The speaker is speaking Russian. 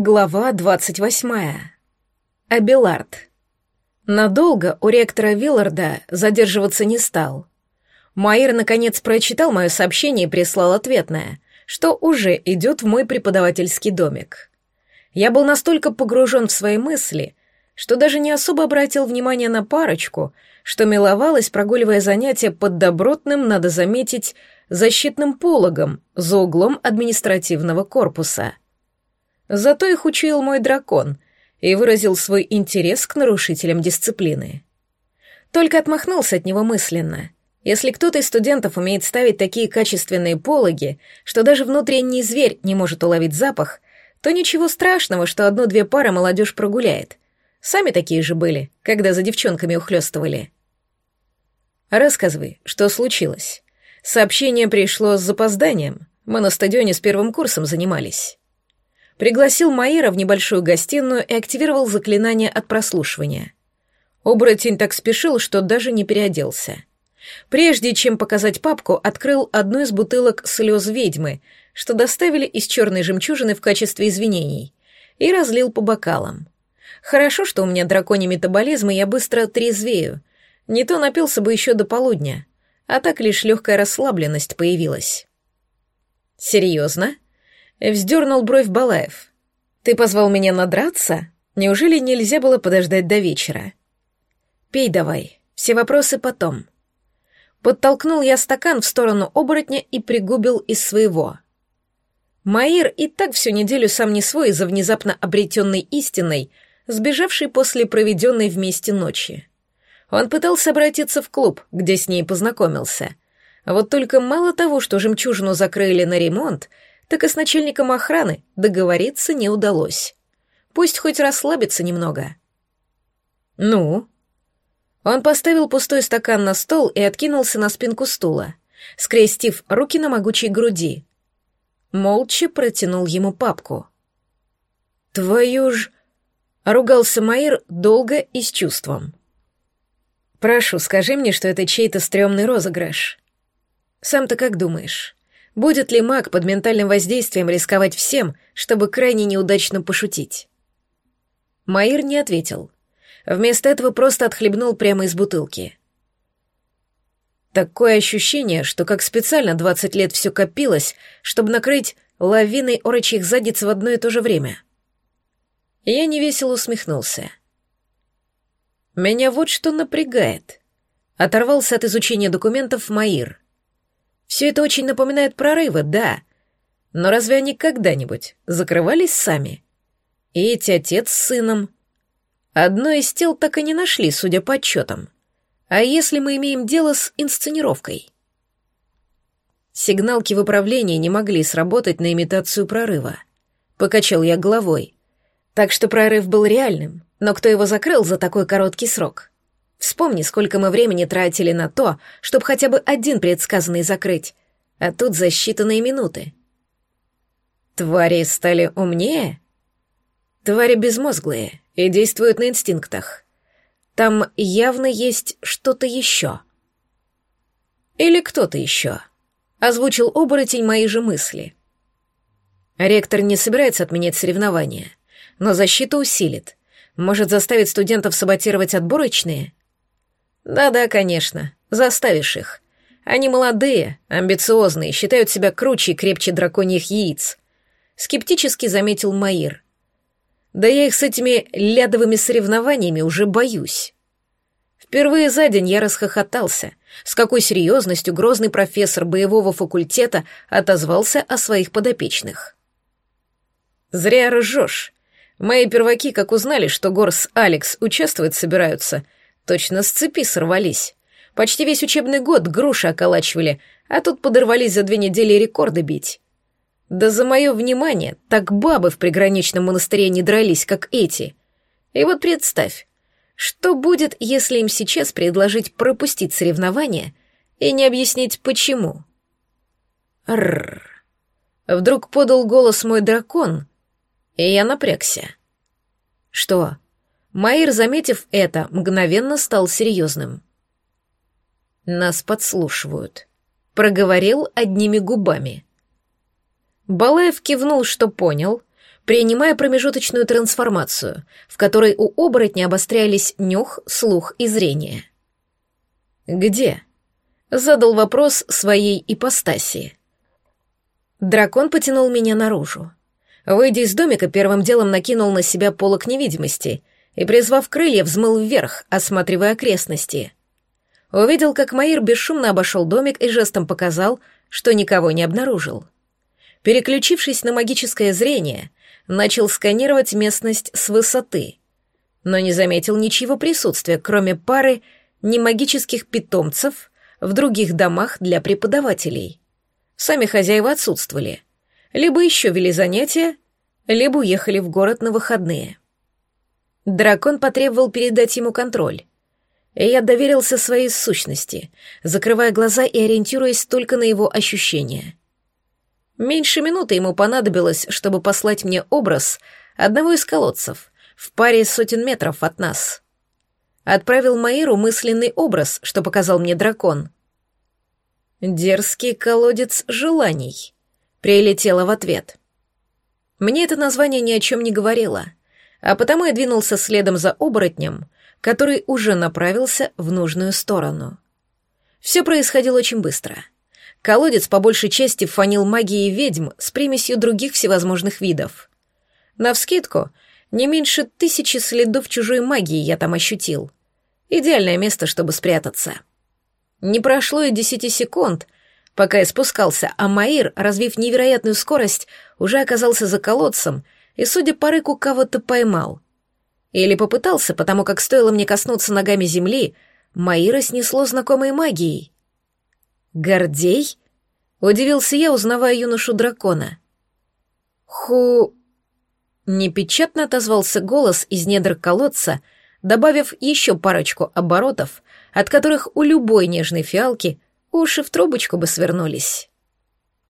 Глава двадцать восьмая. Абелард. Надолго у ректора Вилларда задерживаться не стал. Майер наконец прочитал мое сообщение и прислал ответное, что уже идет в мой преподавательский домик. Я был настолько погружен в свои мысли, что даже не особо обратил внимание на парочку, что миловалась, прогуливая занятия под добротным, надо заметить, защитным пологом за углом административного корпуса — Зато их учил мой дракон и выразил свой интерес к нарушителям дисциплины. Только отмахнулся от него мысленно. Если кто-то из студентов умеет ставить такие качественные пологи, что даже внутренний зверь не может уловить запах, то ничего страшного, что одну-две пары молодежь прогуляет. Сами такие же были, когда за девчонками ухлёстывали. Рассказывай, что случилось. Сообщение пришло с запозданием. Мы на стадионе с первым курсом занимались пригласил Маира в небольшую гостиную и активировал заклинание от прослушивания. Оборотень так спешил, что даже не переоделся. Прежде чем показать папку, открыл одну из бутылок слез ведьмы, что доставили из черной жемчужины в качестве извинений, и разлил по бокалам. Хорошо, что у меня драконий метаболизм, и я быстро трезвею. Не то напился бы еще до полудня, а так лишь легкая расслабленность появилась. «Серьезно?» Вздернул бровь Балаев. «Ты позвал меня надраться? Неужели нельзя было подождать до вечера?» «Пей давай, все вопросы потом». Подтолкнул я стакан в сторону оборотня и пригубил из своего. Маир и так всю неделю сам не свой из-за внезапно обретенной истиной, сбежавшей после проведенной вместе ночи. Он пытался обратиться в клуб, где с ней познакомился. Вот только мало того, что жемчужину закрыли на ремонт, так и с начальником охраны договориться не удалось. Пусть хоть расслабится немного. «Ну?» Он поставил пустой стакан на стол и откинулся на спинку стула, скрестив руки на могучей груди. Молча протянул ему папку. «Твою ж...» — ругался Майер долго и с чувством. «Прошу, скажи мне, что это чей-то стрёмный розыгрыш. Сам-то как думаешь?» Будет ли маг под ментальным воздействием рисковать всем, чтобы крайне неудачно пошутить? Маир не ответил. Вместо этого просто отхлебнул прямо из бутылки. Такое ощущение, что как специально 20 лет все копилось, чтобы накрыть лавиной орочьих задниц в одно и то же время. Я невесело усмехнулся. Меня вот что напрягает. Оторвался от изучения документов Маир — все это очень напоминает прорывы, да. Но разве они когда-нибудь закрывались сами? И эти отец с сыном. Одно из тел так и не нашли, судя по отчетам. А если мы имеем дело с инсценировкой? Сигналки в управлении не могли сработать на имитацию прорыва. Покачал я головой. Так что прорыв был реальным, но кто его закрыл за такой короткий срок? Вспомни, сколько мы времени тратили на то, чтобы хотя бы один предсказанный закрыть, а тут за считанные минуты. Твари стали умнее? Твари безмозглые и действуют на инстинктах. Там явно есть что-то еще. Или кто-то еще. Озвучил оборотень мои же мысли. Ректор не собирается отменять соревнования, но защиту усилит. Может заставить студентов саботировать отборочные — да-да, конечно, заставишь их. Они молодые, амбициозные, считают себя круче и крепче драконьих яиц. Скептически заметил Маир. Да я их с этими лядовыми соревнованиями уже боюсь. Впервые за день я расхохотался, с какой серьезностью грозный профессор боевого факультета отозвался о своих подопечных. «Зря ржешь. Мои перваки, как узнали, что Горс Алекс участвовать собираются, — Точно с цепи сорвались. Почти весь учебный год груши околачивали, а тут подорвались за две недели рекорды бить. Да за мое внимание, так бабы в приграничном монастыре не дрались, как эти. И вот представь, что будет, если им сейчас предложить пропустить соревнования и не объяснить, почему? Рррр. Вдруг подал голос мой дракон, и я напрягся. Что? Майер, заметив это, мгновенно стал серьезным. «Нас подслушивают», — проговорил одними губами. Балаев кивнул, что понял, принимая промежуточную трансформацию, в которой у оборотня обострялись нюх, слух и зрение. «Где?» — задал вопрос своей ипостаси. Дракон потянул меня наружу. Выйдя из домика, первым делом накинул на себя полок невидимости и, призвав крылья, взмыл вверх, осматривая окрестности. Увидел, как Маир бесшумно обошел домик и жестом показал, что никого не обнаружил. Переключившись на магическое зрение, начал сканировать местность с высоты, но не заметил ничего присутствия, кроме пары немагических питомцев в других домах для преподавателей. Сами хозяева отсутствовали. Либо еще вели занятия, либо уехали в город на выходные. Дракон потребовал передать ему контроль. И я доверился своей сущности, закрывая глаза и ориентируясь только на его ощущения. Меньше минуты ему понадобилось, чтобы послать мне образ одного из колодцев в паре сотен метров от нас. Отправил Маиру мысленный образ, что показал мне дракон. «Дерзкий колодец желаний», — прилетело в ответ. Мне это название ни о чем не говорило, а потому я двинулся следом за оборотнем, который уже направился в нужную сторону. Все происходило очень быстро — Колодец по большей части фанил магией ведьм с примесью других всевозможных видов. Навскидку, не меньше тысячи следов чужой магии я там ощутил. Идеальное место, чтобы спрятаться. Не прошло и десяти секунд, пока я спускался, а Маир, развив невероятную скорость, уже оказался за колодцем и, судя по рыку, кого-то поймал. Или попытался, потому как стоило мне коснуться ногами земли, Маира снесло знакомой магией. «Гордей?» — удивился я, узнавая юношу дракона. «Ху...» Непечатно отозвался голос из недр колодца, добавив еще парочку оборотов, от которых у любой нежной фиалки уши в трубочку бы свернулись.